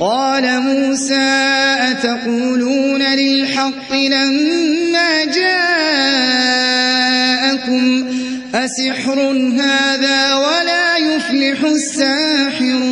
قال موسى أتقولون للحق لما جاءكم؟ أسحر هذا ولا يفلح الساحرون.